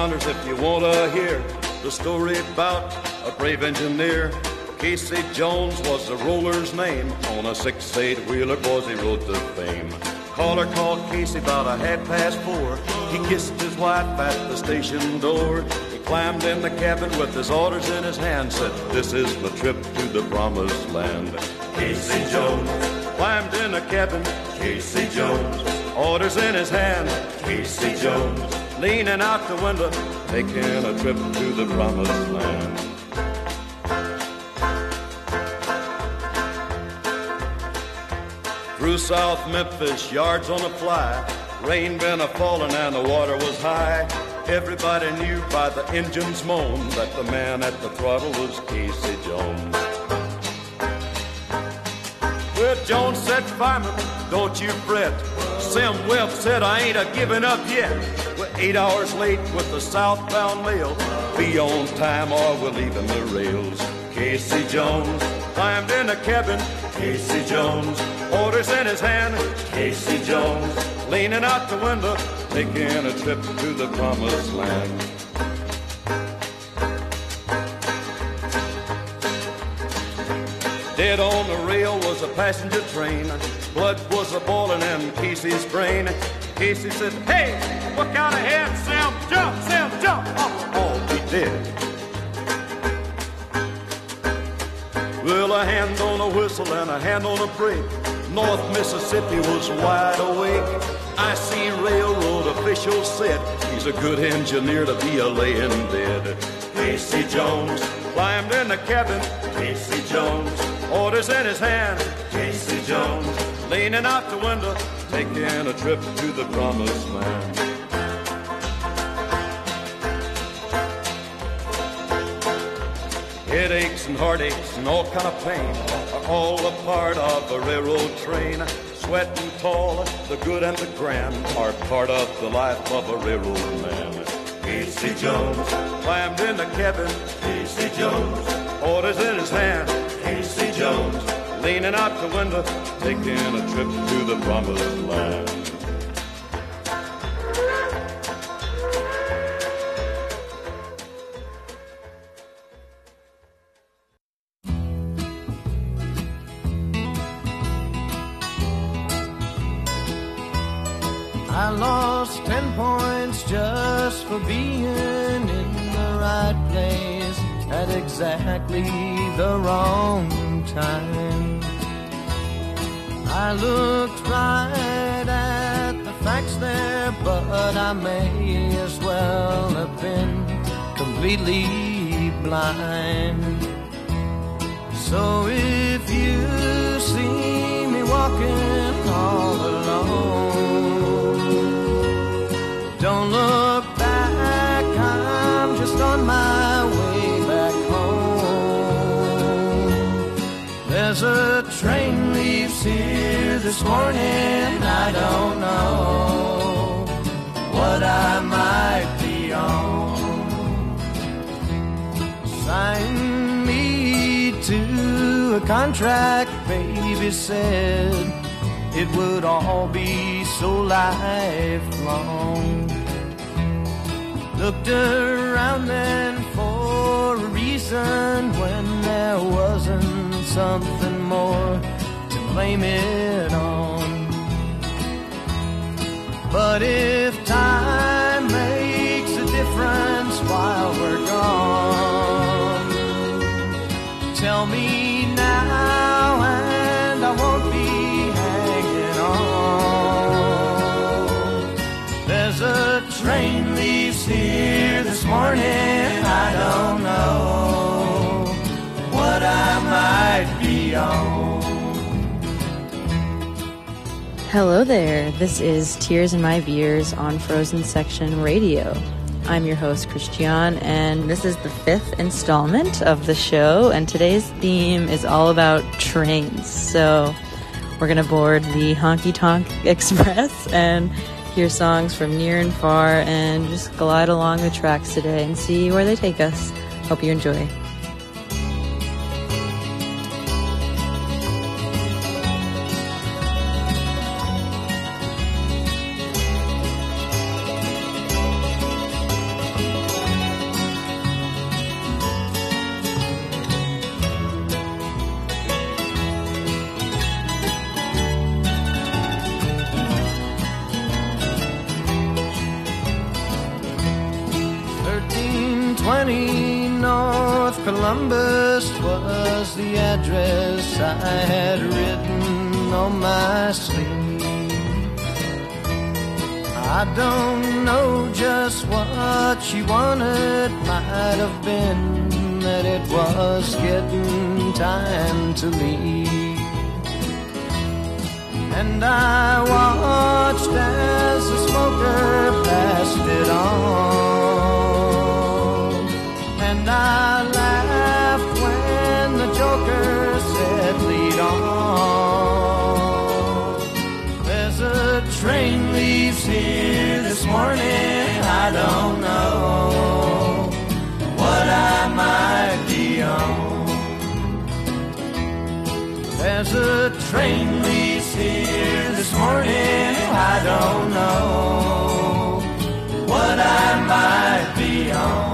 Come all you rounders if you want to hear the story about a brave engineer. Casey Jones was the roller's name. On a six-eight wheeler, boys, he rode to fame. Caller called Casey about a half past four. He kissed his wife at the station door. He climbed in the cabin with his orders in his hand. Said, "This is my trip to the promised land." Casey Jones climbed in the cabin. Casey Jones orders in his hand. Casey Jones leaning out the window, taking a trip to the promised land. Through South Memphis, yards on a fly. Rain been a falling and the water was high. Everybody knew by the engine's moan that the man at the throttle was Casey Jones. Well, Jones said, Fireman, don't you fret. Sim Webb said, I ain't a giving up yet. Eight hours late with the southbound mail. Be on time or we're leaving the rails. Casey Jones climbed in the cabin. Casey Jones, orders in his hand. Casey Jones, leaning out the window, taking a trip to the promised land. Dead on the rail was a passenger train. Blood was a boiling in Casey's brain. Casey said, Hey, look out ahead, Sam, jump, Sam, jump. Oh, oh did. Well, a hand on a whistle and a hand on a brake. North Mississippi was wide awake. I see railroad officials said he's a good engineer to be a laying dead. Casey Jones climbed in the cabin. Casey Jones, orders in his hand. Casey Jones, leaning out the window, taking a trip to the promised land. Headaches and heartaches and all kind of pain are all a part of a railroad train. Sweat and toil, the good and the grand are part of the life of a railroad man. Casey Jones climbed in the cabin. Casey Jones, orders in his hand. Casey Jones, leaning out the window, taking a trip to the promised land. For being in the right place at exactly the wrong time. I looked right at the facts there, but I may as well have been completely blind. So if you see me walking all alone, There's a train leaves here this morning, I don't know what I might be on. Sign me to a contract, baby said it would all be so lifelong. Looked around then for a reason when there wasn't something more to blame it on. But if time makes a difference while we're gone, tell me now and I won't be hanging on. There's a train leaves here this morning, I might be on. Hello there. This is Tears in My Beers on Frozen Section Radio. I'm your host, Christian, and this is the fifth installment of the show. And today's theme is all about trains. So we're going to board the Honky Tonk Express and hear songs from near and far and just glide along the tracks today and see where they take us. Hope you enjoy. Columbus was the address I had written on my sleeve. I don't know just what she wanted, might have been that it was getting time to leave. And I watched as the smoker passed it on. And I laughed when the joker said, lead on. There's a train leaves here this morning, I don't know what I might be on. There's a train leaves here this morning, I don't know what I might be on.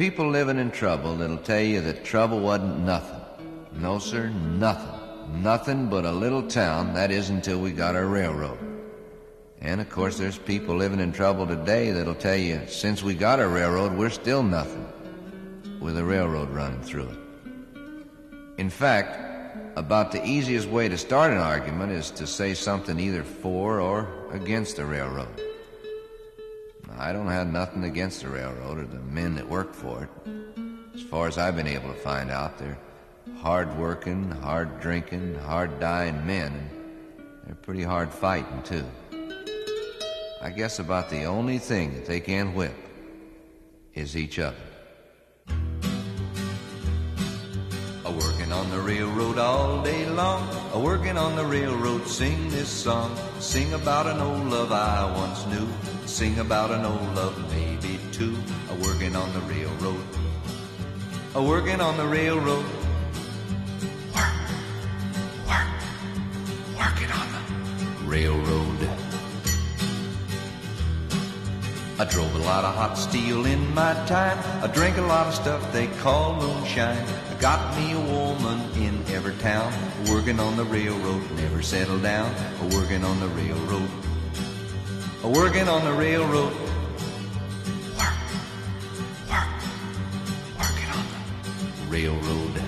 People living in trouble that'll tell you that trouble wasn't nothing. No, sir, nothing. Nothing but a little town, that is until we got our railroad. And of course, there's people living in trouble today that'll tell you since we got our railroad, we're still nothing with a railroad running through it. In fact, about the easiest way to start an argument is to say something either for or against the railroad. I don't have nothing against the railroad or the men that work for it. As far as I've been able to find out, they're hard working, hard drinking, hard dying men, and they're pretty hard fighting, too. I guess about the only thing that they can whip is each other. A working on the railroad all day long, a working on the railroad, sing this song, sing about an old love I once knew, sing about an old love maybe two, a working on the railroad, a working on the railroad. Work, work, working on the railroad. I drove a lot of hot steel in my time. I drank a lot of stuff they call moonshine. I got me a woman in every town. Working on the railroad, never settled down. Working on the railroad. Working on the railroad. Work, work, working on the railroad.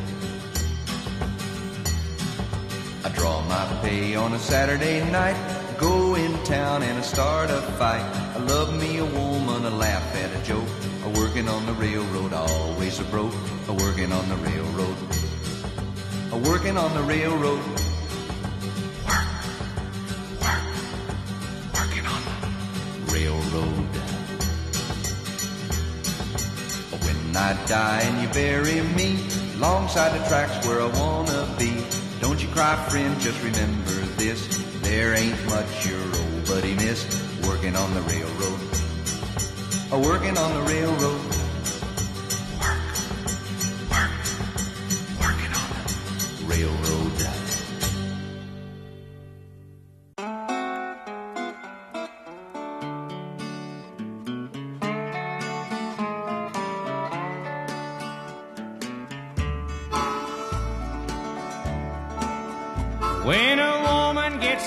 I draw my pay on a Saturday night. Go in town and I start a fight. I love me a woman, I laugh at a joke. A working on the railroad, always a broke. A working on the railroad. A working on the railroad. Railroad. When I die and you bury me alongside the tracks where I wanna be, don't you cry, friend, just remember this. There ain't much your old buddy missed working on the railroad. Working on the railroad.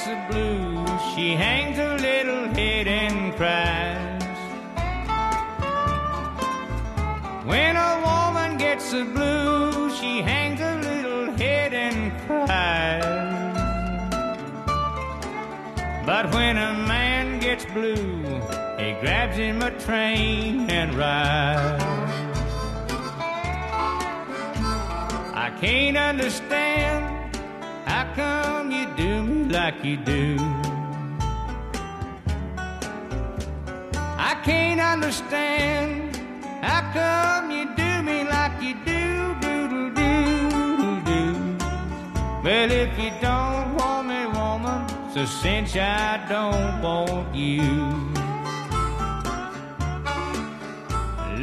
The she hangs her little head and cries. When a woman gets the blues, she hangs her little head and cries. But when a man gets blue, he grabs him a train and rides. I can't understand how come like you do? I can't understand how come you do me like you do, doodle doo doo. Well, if you don't want me, woman, so since I don't want you.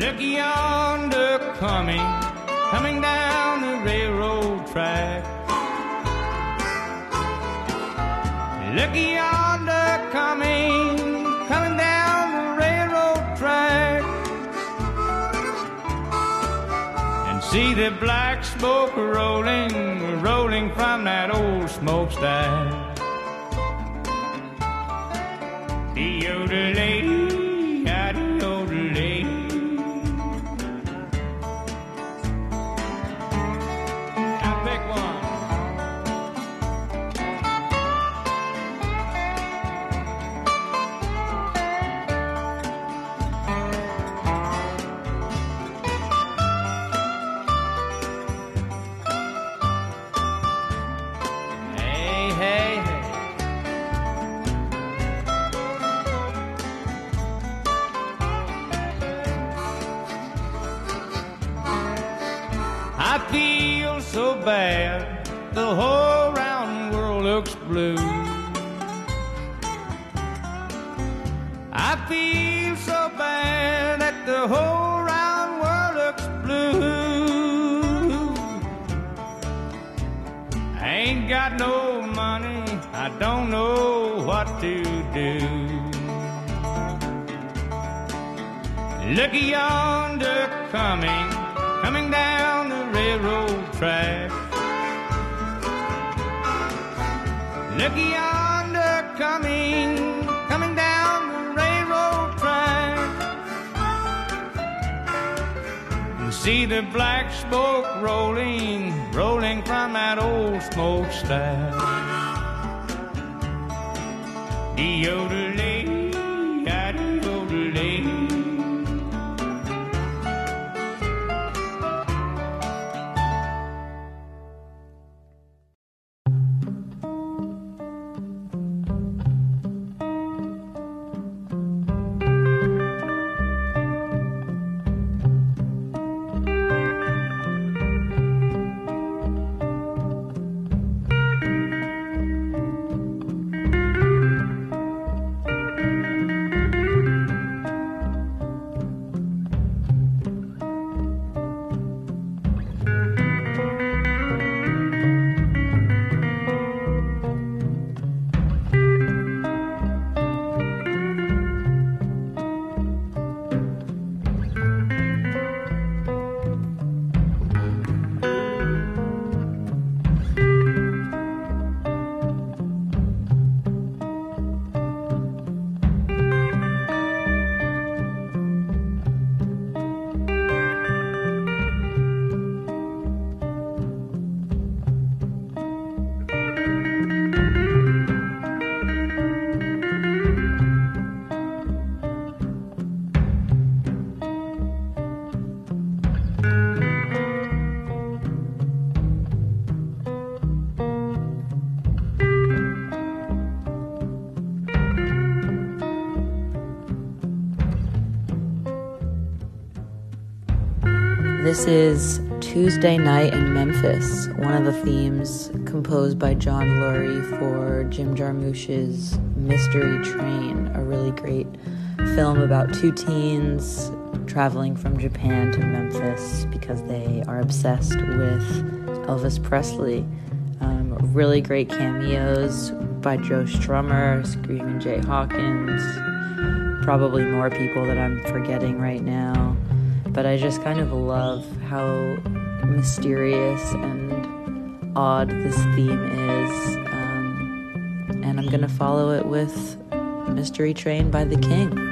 Look yonder coming, coming down the railroad track. Look yonder coming, coming down the railroad track. And see the black smoke rolling, rolling from that old smokestack. Deodorate, deodorate. Bad, the whole round world looks blue. I feel so bad that the whole round world looks blue. I ain't got no money, I don't know what to do. Look yonder coming, coming down the railroad track. Look yonder coming, coming down the railroad track. And see the black smoke rolling, rolling from that old smokestack. Deodorate. This is Tuesday Night in Memphis, one of the themes composed by John Lurie for Jim Jarmusch's Mystery Train, a really great film about two teens traveling from Japan to Memphis because they are obsessed with Elvis Presley. Um, really great cameos by Joe Strummer, Screaming Jay Hawkins, probably more people that I'm forgetting right now but I just kind of love how mysterious and odd this theme is. Um, and I'm gonna follow it with Mystery Train by The King.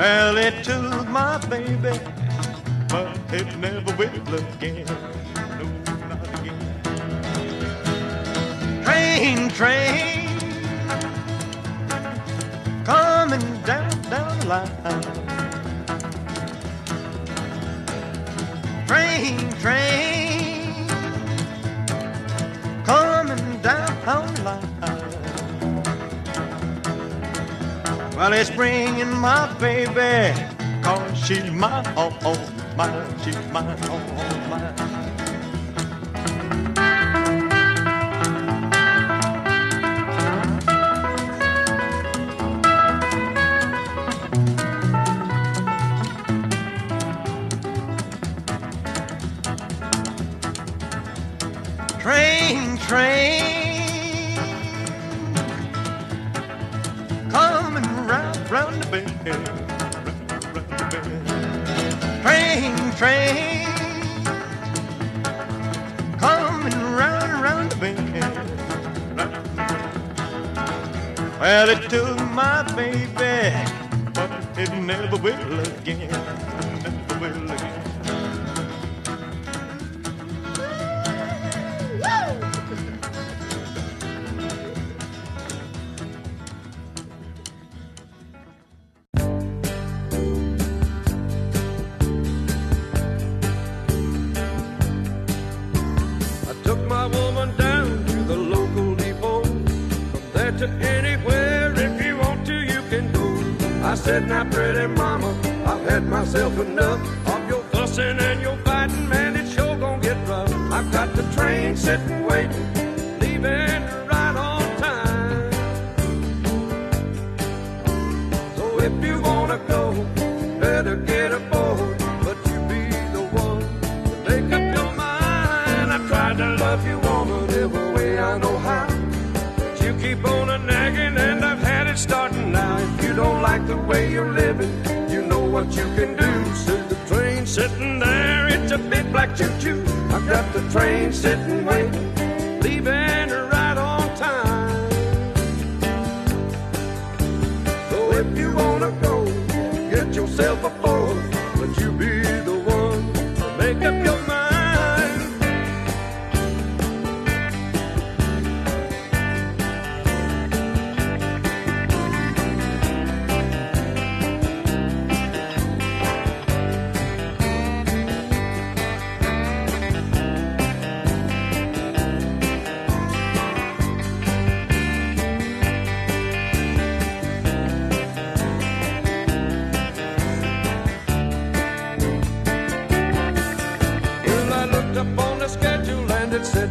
Well, it took my baby, but it never will again. No, not again. Train, train, coming down, down the line. Train, train, coming down the line. It's bringing my baby, cause she's my all, all mine, she's my all, all Train, train, coming round, round the. Round the. Well, it took my baby, but it never will again, never will again.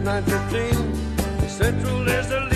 night to clean. Central is the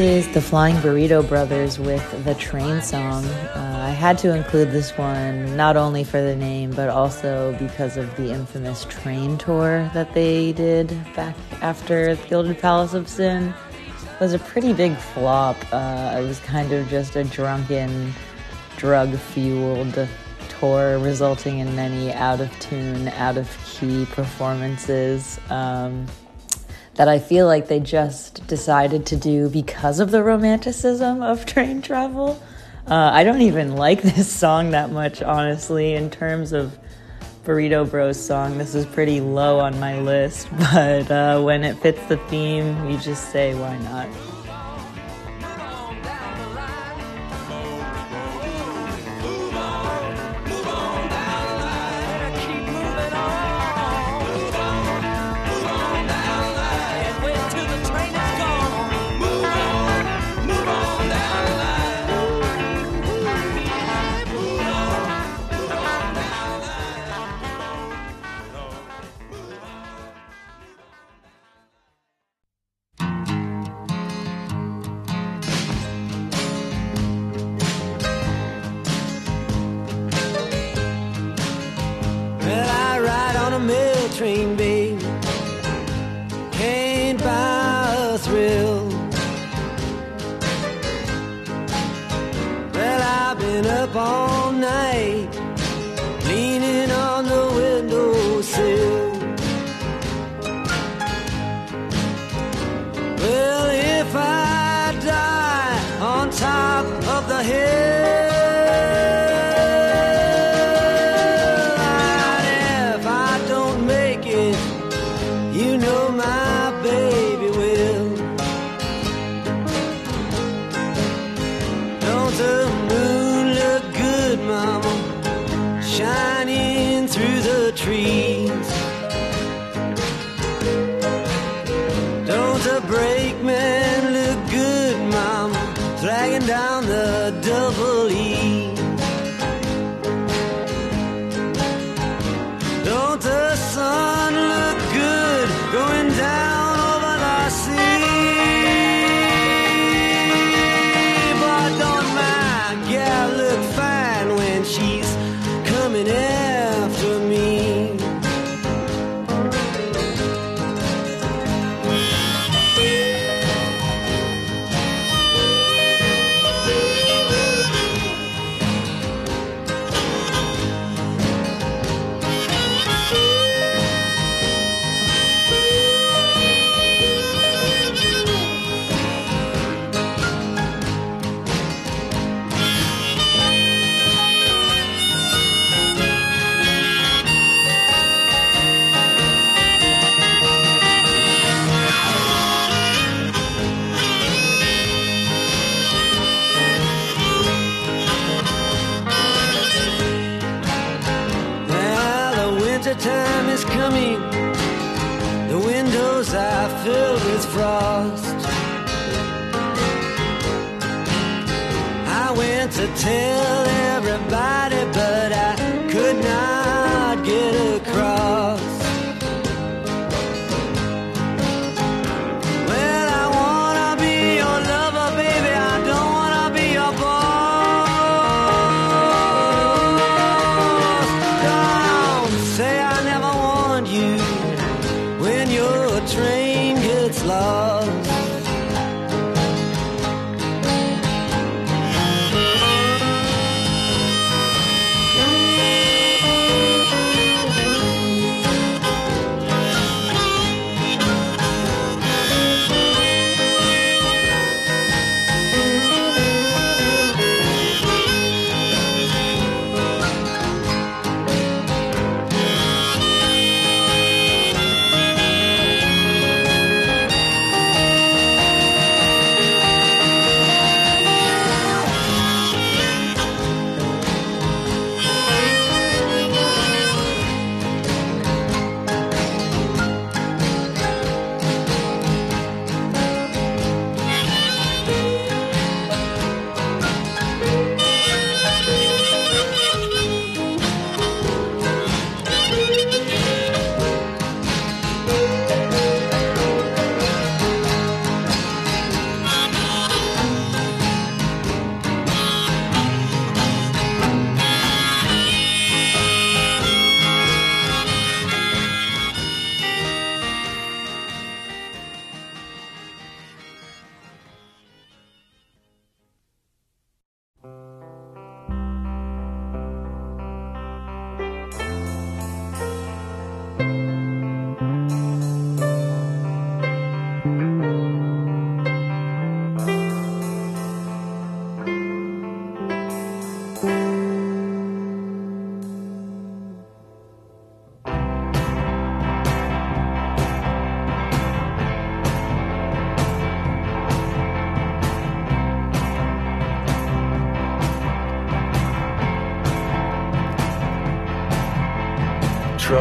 is the Flying Burrito Brothers with the Train Song. Uh, I had to include this one not only for the name, but also because of the infamous train tour that they did back after the Gilded Palace of Sin. It was a pretty big flop. Uh, it was kind of just a drunken, drug fueled tour, resulting in many out of tune, out of key performances. Um, that I feel like they just decided to do because of the romanticism of train travel. Uh, I don't even like this song that much, honestly, in terms of Burrito Bros song. This is pretty low on my list, but uh, when it fits the theme, you just say, why not?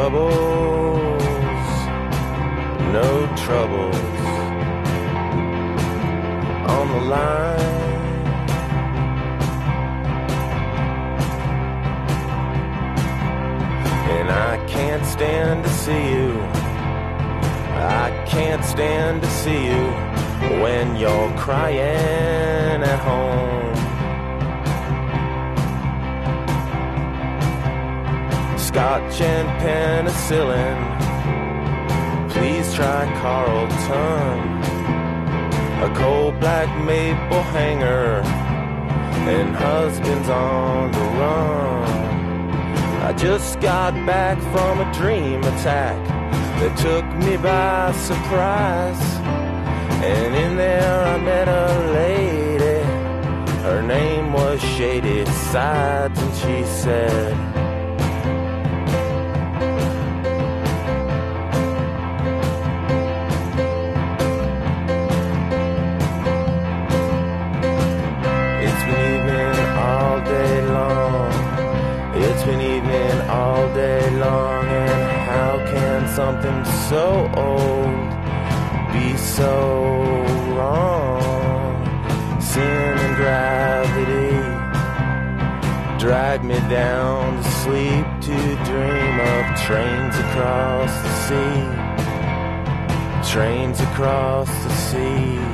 Troubles, Scotch and penicillin. Please try Carlton. A cold black maple hanger and husbands on the run. I just got back from a dream attack that took me by surprise. And in there I met a lady. Her name was Shady Sides, and she said, so old be so wrong? Sin and gravity drag me down to sleep to dream of trains across the sea. Trains across the sea.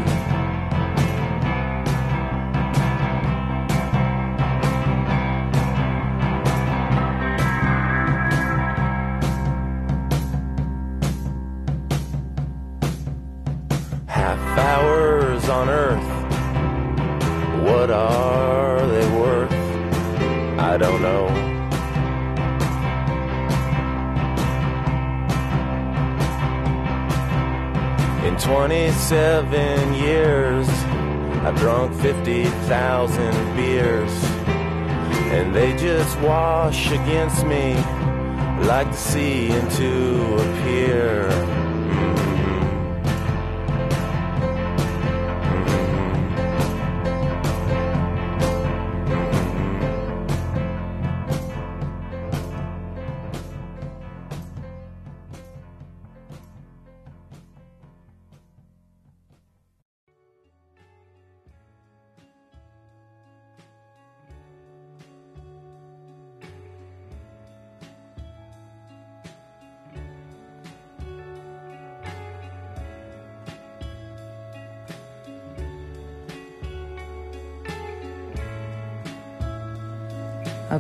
27 years, I've drunk 50,000 beers, and they just wash against me like the sea into a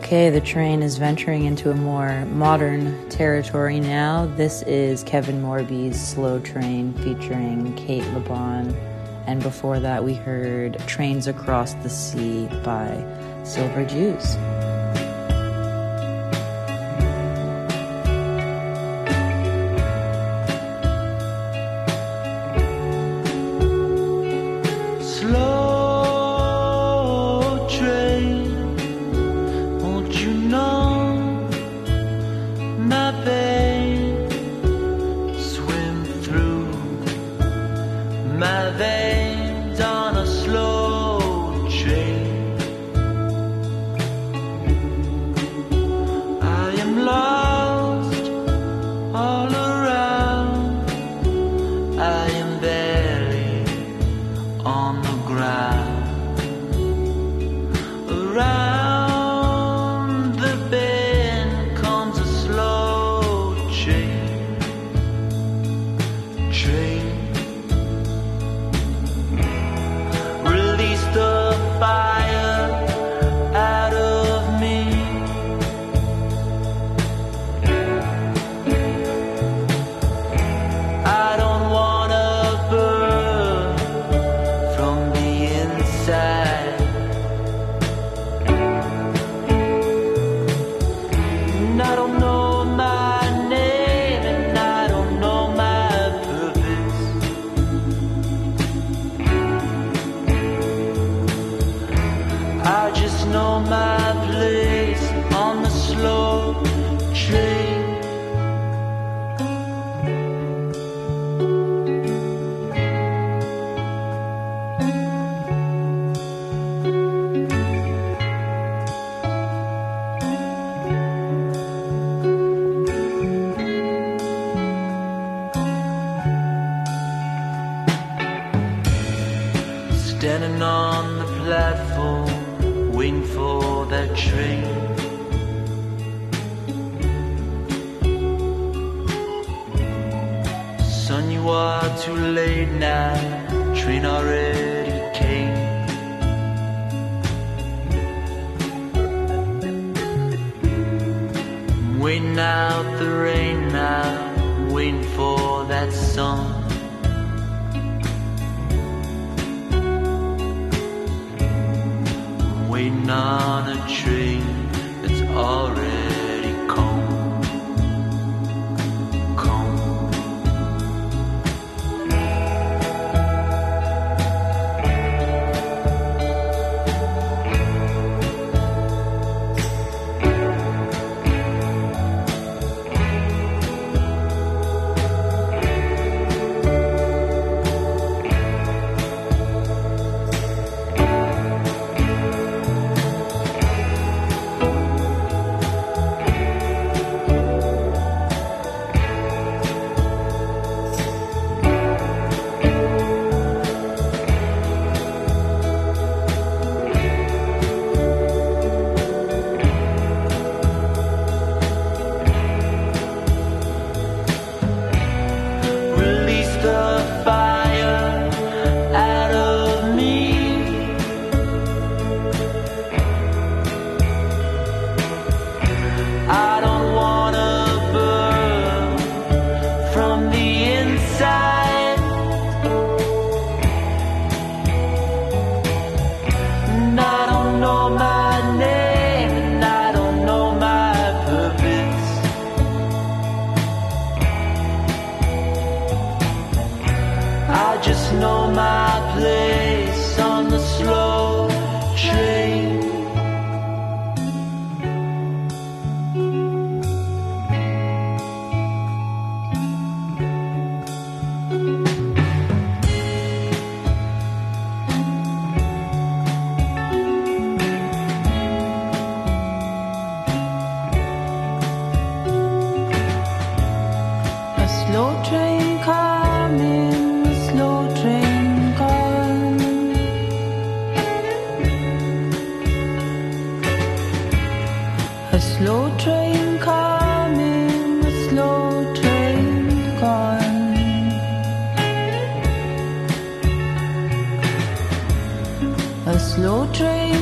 Okay, the train is venturing into a more modern territory now. This is Kevin Morby's Slow Train featuring Kate LeBon. And before that, we heard Trains Across the Sea by Silver Jews.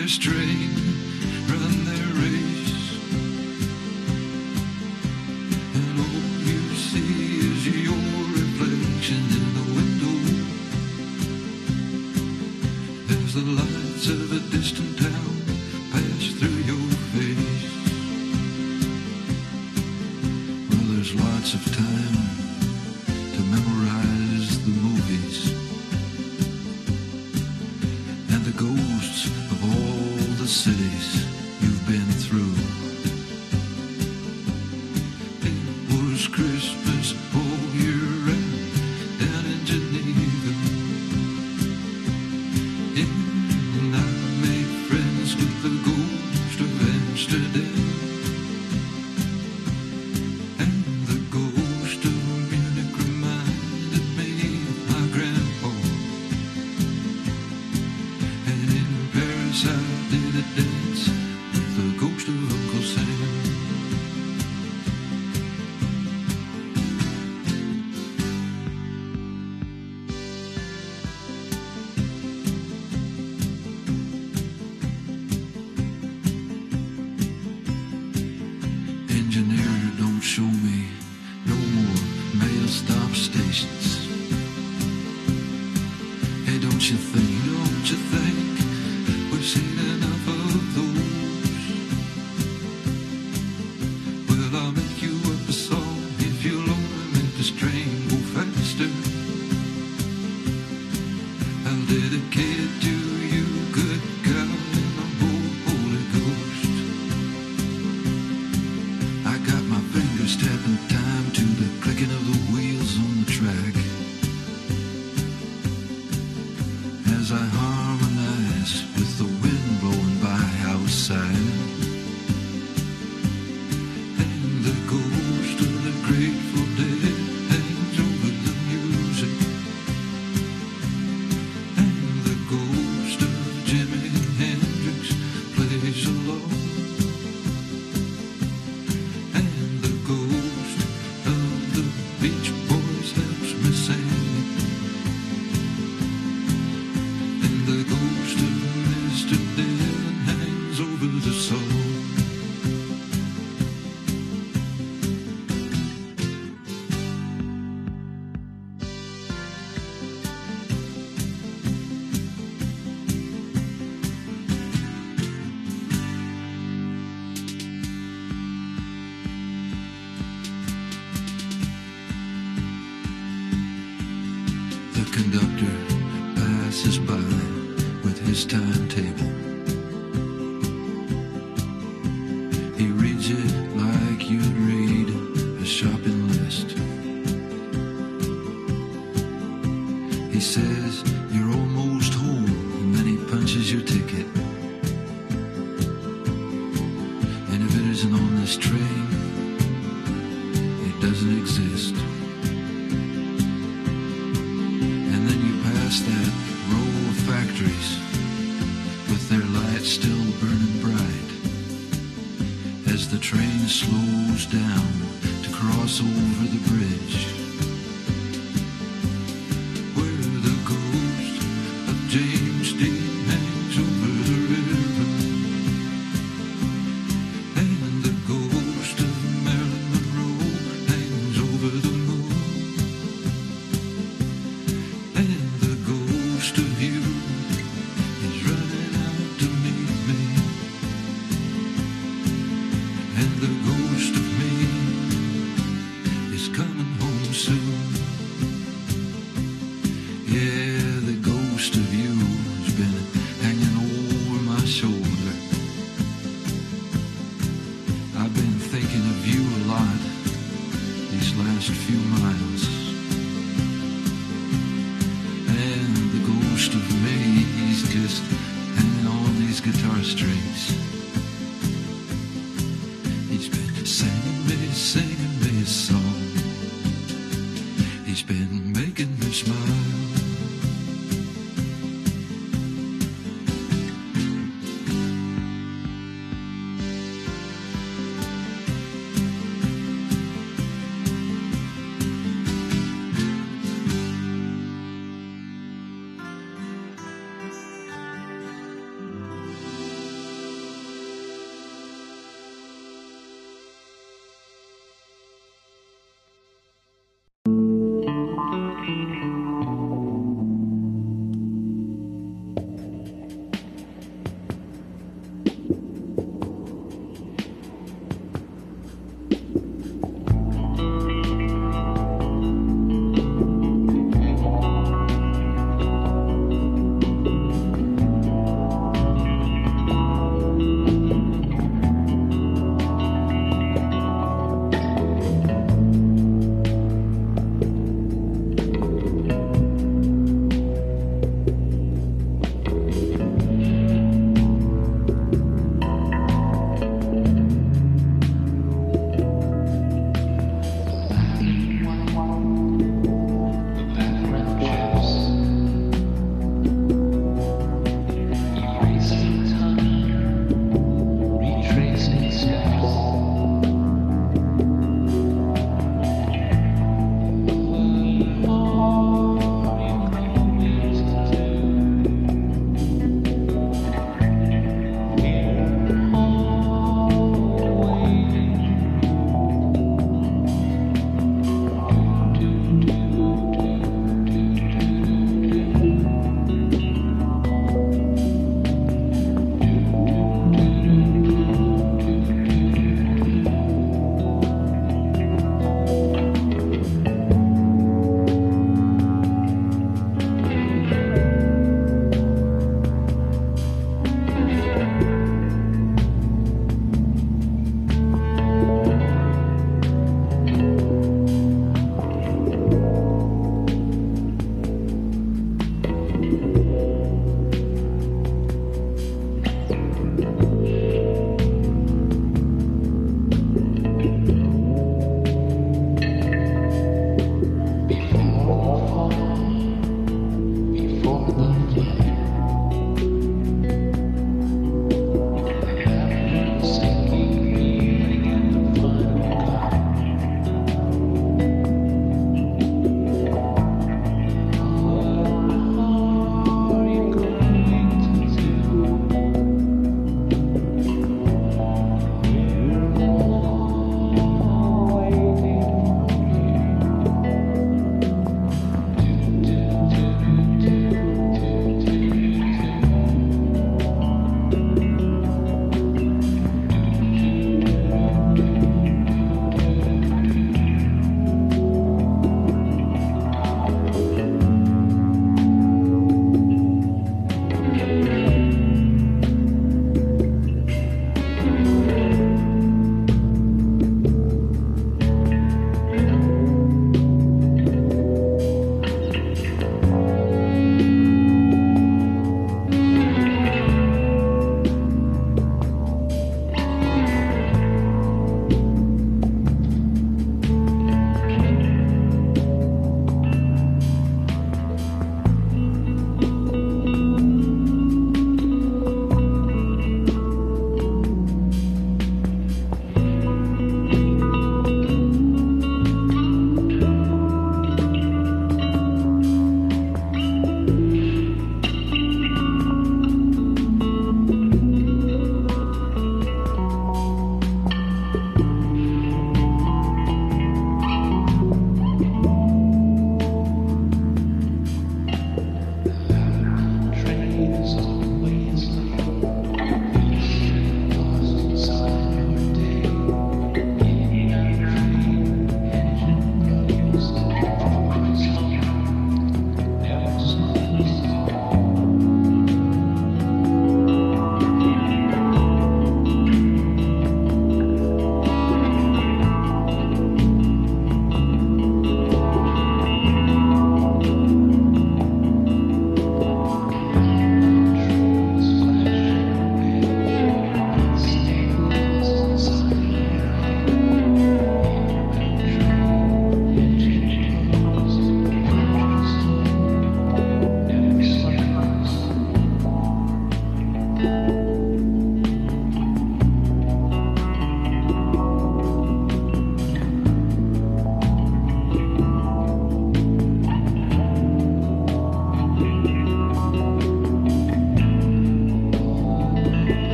and their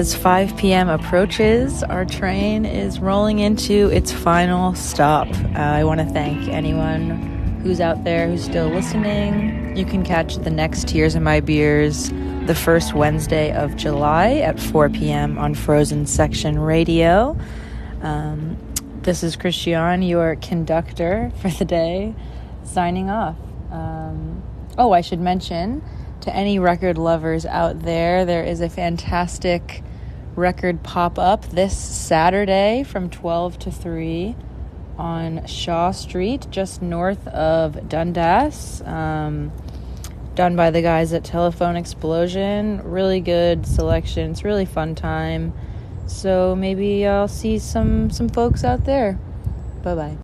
As 5 p.m. approaches, our train is rolling into its final stop. Uh, I want to thank anyone who's out there who's still listening. You can catch the next Tears in My Beers the first Wednesday of July at 4 p.m. on Frozen Section Radio. Um, this is Christian, your conductor for the day, signing off. Um, oh, I should mention to any record lovers out there, there is a fantastic record pop up this Saturday from 12 to 3 on Shaw Street, just north of Dundas. Um, done by the guys at Telephone Explosion. Really good selection. It's really fun time. So maybe I'll see some some folks out there. Bye bye.